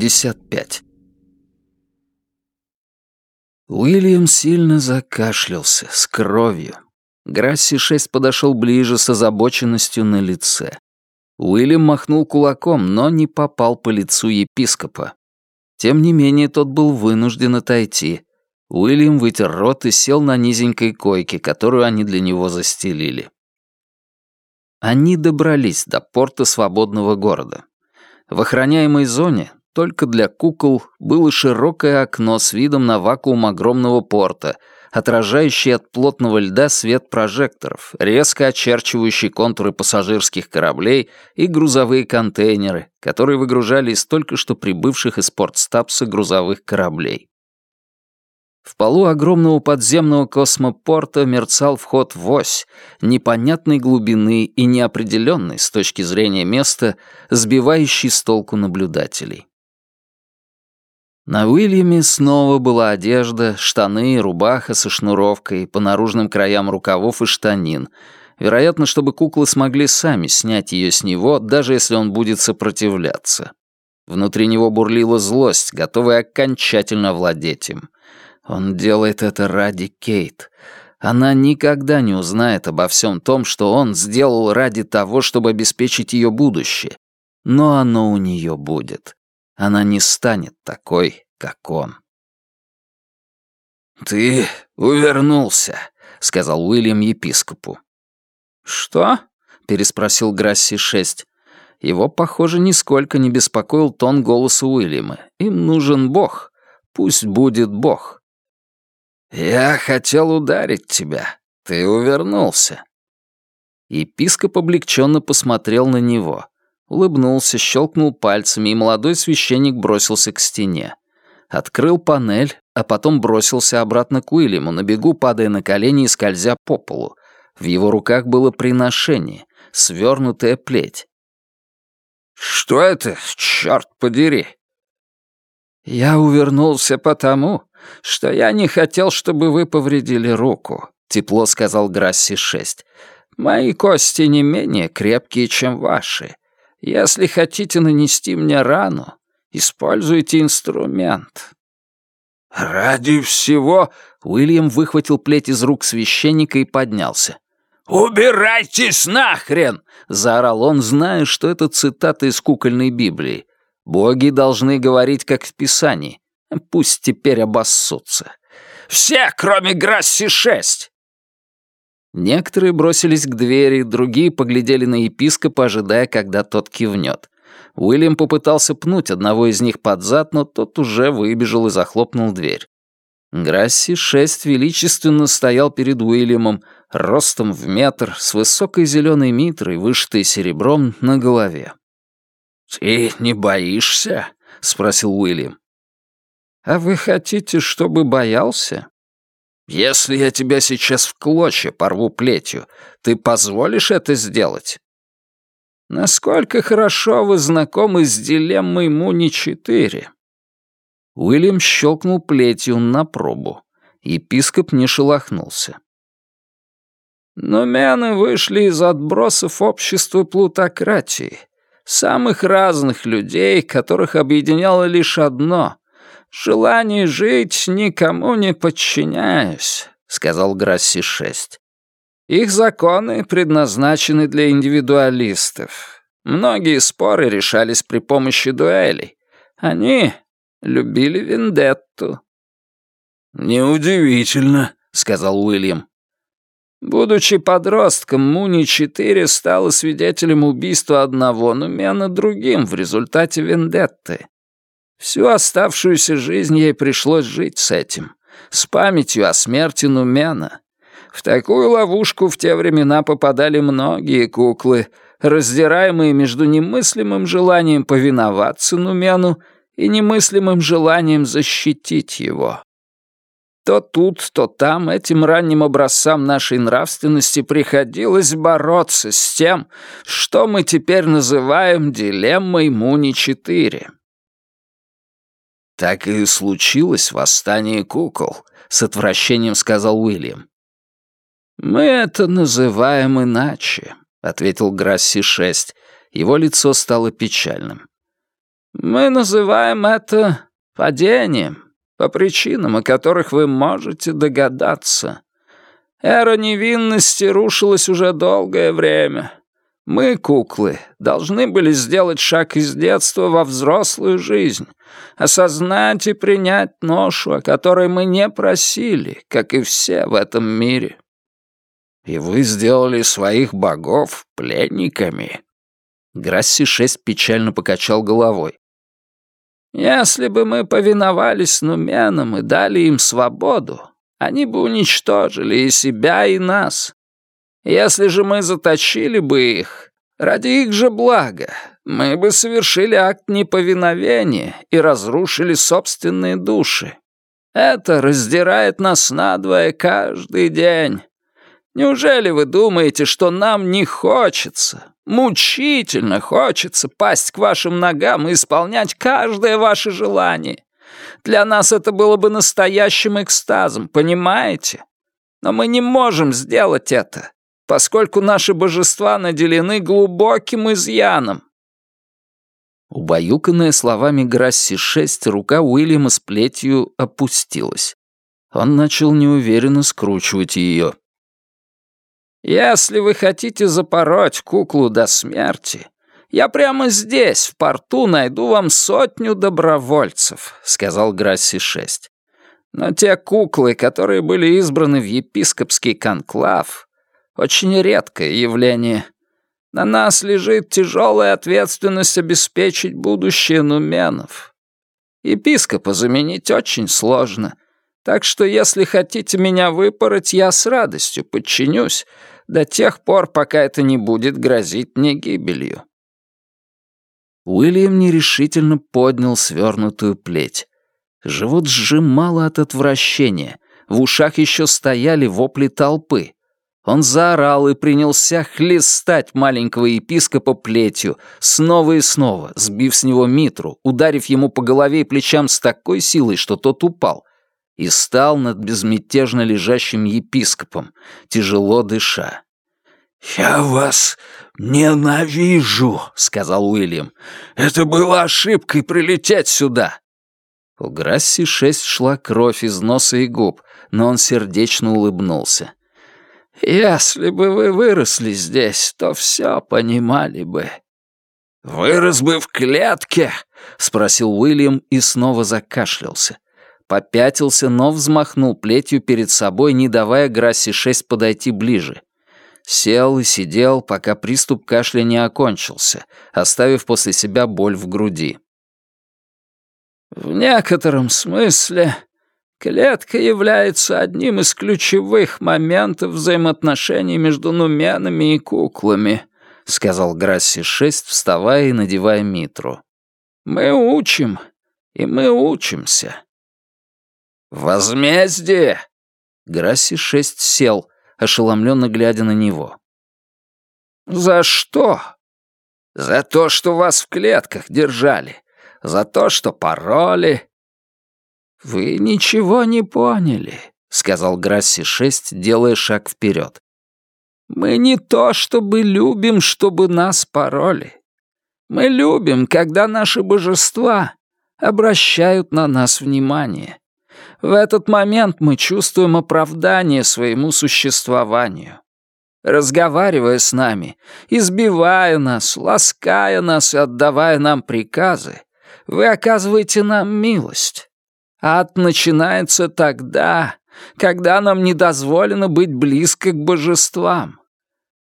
55. Уильям сильно закашлялся, с кровью. Грасси-6 подошел ближе с озабоченностью на лице. Уильям махнул кулаком, но не попал по лицу епископа. Тем не менее, тот был вынужден отойти. Уильям вытер рот и сел на низенькой койке, которую они для него застелили. Они добрались до порта свободного города. В охраняемой зоне только для кукол было широкое окно с видом на вакуум огромного порта, отражающий от плотного льда свет прожекторов, резко очерчивающий контуры пассажирских кораблей и грузовые контейнеры, которые выгружали из только что прибывших из портстапса грузовых кораблей. В полу огромного подземного космопорта мерцал вход в ось, непонятной глубины и неопределенной с точки зрения места, сбивающий с толку наблюдателей. На Уильяме снова была одежда, штаны, рубаха со шнуровкой по наружным краям рукавов и штанин, вероятно, чтобы куклы смогли сами снять ее с него, даже если он будет сопротивляться. Внутри него бурлила злость, готовая окончательно овладеть им — он делает это ради Кейт. Она никогда не узнает обо всем том, что он сделал ради того, чтобы обеспечить ее будущее. Но оно у нее будет. Она не станет такой, как он. «Ты увернулся», — сказал Уильям епископу. «Что?» — переспросил Грасси-6. Его, похоже, нисколько не беспокоил тон голоса Уильяма. Им нужен Бог. Пусть будет Бог. «Я хотел ударить тебя. Ты увернулся». Епископ облегченно посмотрел на него. Улыбнулся, щелкнул пальцами, и молодой священник бросился к стене. Открыл панель, а потом бросился обратно к Уильяму, на бегу падая на колени и скользя по полу. В его руках было приношение, свернутая плеть. «Что это, черт подери?» «Я увернулся потому, что я не хотел, чтобы вы повредили руку», — тепло сказал Грасси-6. «Мои кости не менее крепкие, чем ваши. Если хотите нанести мне рану, используйте инструмент». «Ради всего...» — Уильям выхватил плеть из рук священника и поднялся. «Убирайтесь нахрен!» — заорал он, зная, что это цитата из кукольной Библии. «Боги должны говорить, как в Писании. Пусть теперь обоссутся. «Все, кроме Грасси-6!» Некоторые бросились к двери, другие поглядели на епископа, ожидая, когда тот кивнет. Уильям попытался пнуть одного из них под зад, но тот уже выбежал и захлопнул дверь. Грасси-6 величественно стоял перед Уильямом, ростом в метр, с высокой зеленой митрой, вышитой серебром, на голове. «Ты не боишься?» — спросил Уильям. «А вы хотите, чтобы боялся?» «Если я тебя сейчас в клочья порву плетью, ты позволишь это сделать?» «Насколько хорошо вы знакомы с дилеммой Муни-4?» Уильям щелкнул плетью на пробу. Епископ не шелохнулся. Но мены вышли из отбросов общества плутократии, самых разных людей, которых объединяло лишь одно желание жить, никому не подчиняюсь», — сказал Грасси-6. «Их законы предназначены для индивидуалистов. Многие споры решались при помощи дуэлей. Они любили вендетту». «Неудивительно», — сказал Уильям. Будучи подростком, Муни-4 стала свидетелем убийства одного Нумена другим в результате вендетты. Всю оставшуюся жизнь ей пришлось жить с этим, с памятью о смерти Нумена. В такую ловушку в те времена попадали многие куклы, раздираемые между немыслимым желанием повиноваться Нумену и немыслимым желанием защитить его. То тут, то там этим ранним образцам нашей нравственности приходилось бороться с тем, что мы теперь называем дилеммой Муни-4. «Так и случилось восстание кукол», — с отвращением сказал Уильям. «Мы это называем иначе», — ответил Грасси-6. Его лицо стало печальным. Мы называем это падением, по причинам, о которых вы можете догадаться. Эра невинности рушилась уже долгое время. Мы, куклы, должны были сделать шаг из детства во взрослую жизнь, осознать и принять ношу, о которой мы не просили, как и все в этом мире. И вы сделали своих богов пленниками. Грасси-6 печально покачал головой. Если бы мы повиновались нуменам и дали им свободу, они бы уничтожили и себя, и нас. Если же мы заточили бы их, ради их же блага, мы бы совершили акт неповиновения и разрушили собственные души. Это раздирает нас надвое каждый день. Неужели вы думаете, что нам не хочется, мучительно хочется пасть к вашим ногам и исполнять каждое ваше желание? Для нас это было бы настоящим экстазом, понимаете? Но мы не можем сделать это, поскольку наши божества наделены глубоким изъяном. Убаюканная словами Грасси-6, рука Уильяма с плетью опустилась. Он начал неуверенно скручивать ее. «Если вы хотите запороть куклу до смерти, я прямо здесь, в порту, найду вам сотню добровольцев», — сказал Грасси-6. «Но те куклы, которые были избраны в епископский конклав, очень редкое явление. На нас лежит тяжелая ответственность обеспечить будущее нуменов. Епископа заменить очень сложно, так что если хотите меня выпороть, я с радостью подчинюсь до тех пор, пока это не будет грозить мне гибелью». Уильям нерешительно поднял свернутую плеть. Живот сжимало от отвращения. В ушах еще стояли вопли толпы. Он заорал и принялся хлестать маленького епископа плетью, снова и снова, сбив с него митру, ударив ему по голове и плечам с такой силой, что тот упал, и стал над безмятежно лежащим епископом, тяжело дыша. «Я вас ненавижу», — сказал Уильям. «Это была ошибкой прилететь сюда». У Грасси-6 шла кровь из носа и губ, но он сердечно улыбнулся. Если бы вы выросли здесь, то все понимали бы». «Вырос бы в клетке?» — спросил Уильям и снова закашлялся. Попятился, но взмахнул плетью перед собой, не давая Грасси-6 подойти ближе. Сел и сидел, пока приступ кашля не окончился, оставив после себя боль в груди. «В некотором смысле Клетка является одним из ключевых моментов взаимоотношений между нуменами и куклами», — сказал Грасси-6, вставая и надевая митру. «Мы учим, и мы учимся». «Возмездие!» Грасси-6 сел, ошеломленно глядя на него. «За что?» «За то, что вас в клетках держали. За то, что пароли, «Вы ничего не поняли», — сказал Грасси-6, делая шаг вперед. «Мы не то чтобы любим, чтобы нас пороли. Мы любим, когда наши божества обращают на нас внимание. В этот момент мы чувствуем оправдание своему существованию. Разговаривая с нами, избивая нас, лаская нас и отдавая нам приказы, вы оказываете нам милость. Ад начинается тогда, когда нам не дозволено быть близко к божествам.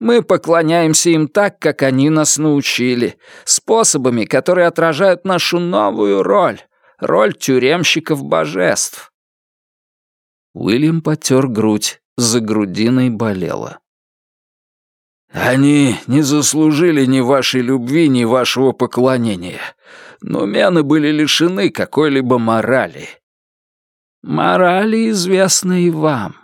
Мы поклоняемся им так, как они нас научили, способами, которые отражают нашу новую роль, роль тюремщиков божеств. Уильям потер грудь, за грудиной болело. «Они не заслужили ни вашей любви, ни вашего поклонения, но мены были лишены какой-либо морали. Морали известны и вам.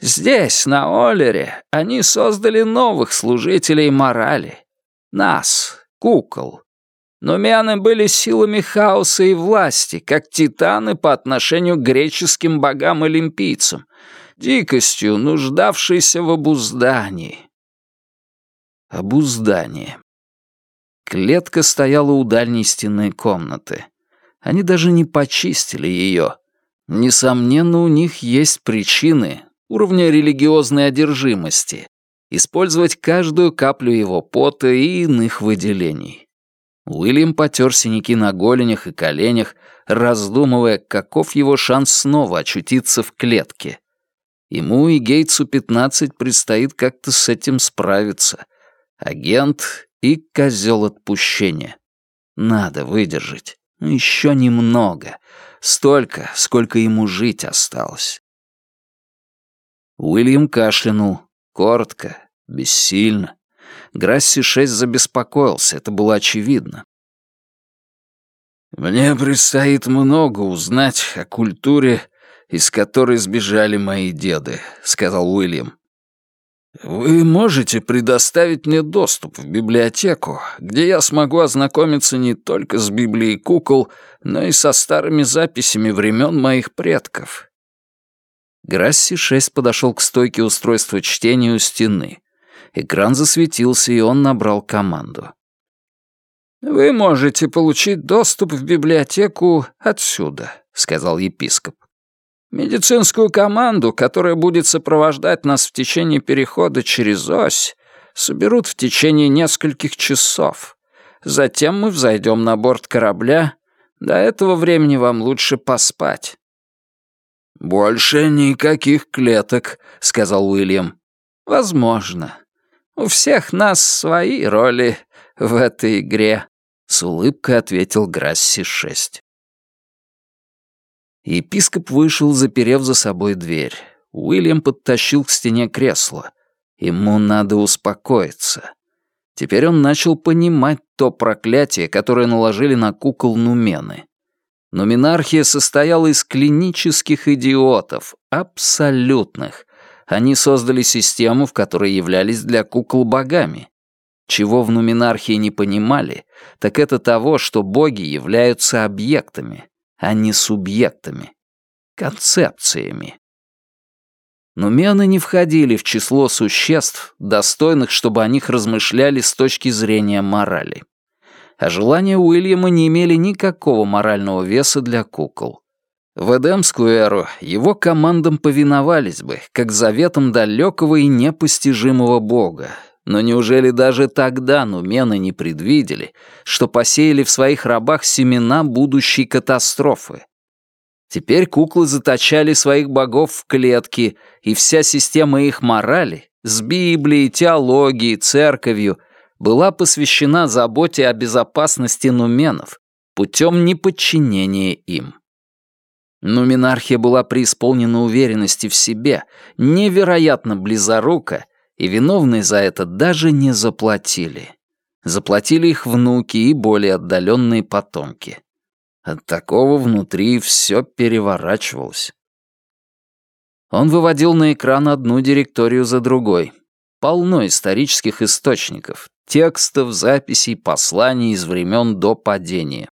Здесь, на Олере, они создали новых служителей морали. Нас, кукол. Но мяны были силами хаоса и власти, как титаны по отношению к греческим богам-олимпийцам, дикостью, нуждавшейся в обуздании. Обуздание. Клетка стояла у дальней стены комнаты. Они даже не почистили ее. Несомненно, у них есть причины уровня религиозной одержимости использовать каждую каплю его пота и иных выделений. Уильям потер синяки на голенях и коленях, раздумывая, каков его шанс снова очутиться в клетке. Ему и Гейтсу 15 предстоит как-то с этим справиться. Агент и козел отпущения. Надо выдержать. Еще немного. Столько, сколько ему жить осталось. Уильям кашлянул. Коротко, бессильно. Грасси-6 забеспокоился, это было очевидно. «Мне предстоит много узнать о культуре, из которой сбежали мои деды», — сказал Уильям. «Вы можете предоставить мне доступ в библиотеку, где я смогу ознакомиться не только с Библией кукол, но и со старыми записями времен моих предков». Грасси-6 подошел к стойке устройства чтения у стены. Экран засветился, и он набрал команду. «Вы можете получить доступ в библиотеку отсюда», — сказал епископ. «Медицинскую команду, которая будет сопровождать нас в течение перехода через ось, соберут в течение нескольких часов. Затем мы взойдем на борт корабля. До этого времени вам лучше поспать». «Больше никаких клеток», — сказал Уильям. «Возможно. У всех нас свои роли в этой игре», — с улыбкой ответил Грасси-6. Епископ вышел, заперев за собой дверь. Уильям подтащил к стене кресло. Ему надо успокоиться. Теперь он начал понимать то проклятие, которое наложили на кукол Нумены. Нуминархия состояла из клинических идиотов, абсолютных, они создали систему, в которой являлись для кукол богами. Чего в Нуминархии не понимали, так это того, что боги являются объектами, а не субъектами, концепциями. Нумены не входили в число существ, достойных, чтобы о них размышляли с точки зрения морали. А желания Уильяма не имели никакого морального веса для кукол. В Эдемскую эру его командам повиновались бы, как заветам далекого и непостижимого бога. Но неужели даже тогда нумены не предвидели, что посеяли в своих рабах семена будущей катастрофы? Теперь куклы заточали своих богов в клетки, и вся система их морали, с Библией, теологией, церковью, была посвящена заботе о безопасности нуменов путем неподчинения им. Но Минархия была преисполнена уверенности в себе, невероятно близорука, и виновные за это даже не заплатили. Заплатили их внуки и более отдаленные потомки. От такого внутри все переворачивалось. Он выводил на экран одну директорию за другой. Полно исторических источников, текстов, записей, посланий из времен до падения.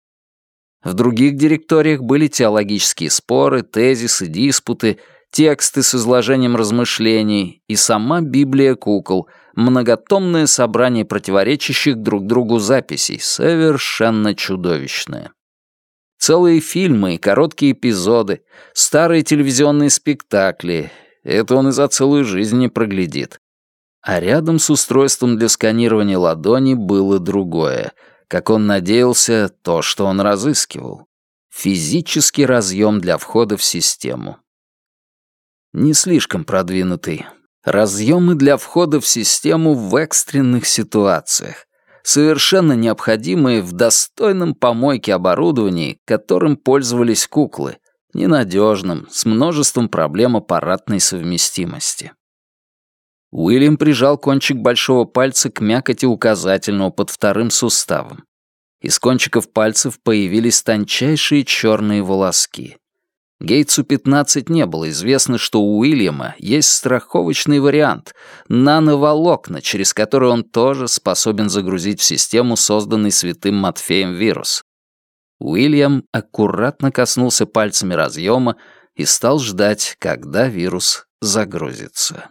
В других директориях были теологические споры, тезисы, диспуты, тексты с изложением размышлений и сама Библия кукол, многотомное собрание противоречащих друг другу записей, совершенно чудовищное. Целые фильмы и короткие эпизоды, старые телевизионные спектакли. Это он и за целую жизнь не проглядит. А рядом с устройством для сканирования ладони было другое — как он надеялся, то, что он разыскивал. Физический разъем для входа в систему. Не слишком продвинутый. Разъемы для входа в систему в экстренных ситуациях, совершенно необходимые в достойном помойке оборудовании, которым пользовались куклы, ненадежным, с множеством проблем аппаратной совместимости. Уильям прижал кончик большого пальца к мякоти указательного под вторым суставом. Из кончиков пальцев появились тончайшие черные волоски. Гейтсу 15 не было известно, что у Уильяма есть страховочный вариант — нановолокна, через который он тоже способен загрузить в систему созданный святым Матфеем вирус. Уильям аккуратно коснулся пальцами разъема и стал ждать, когда вирус загрузится.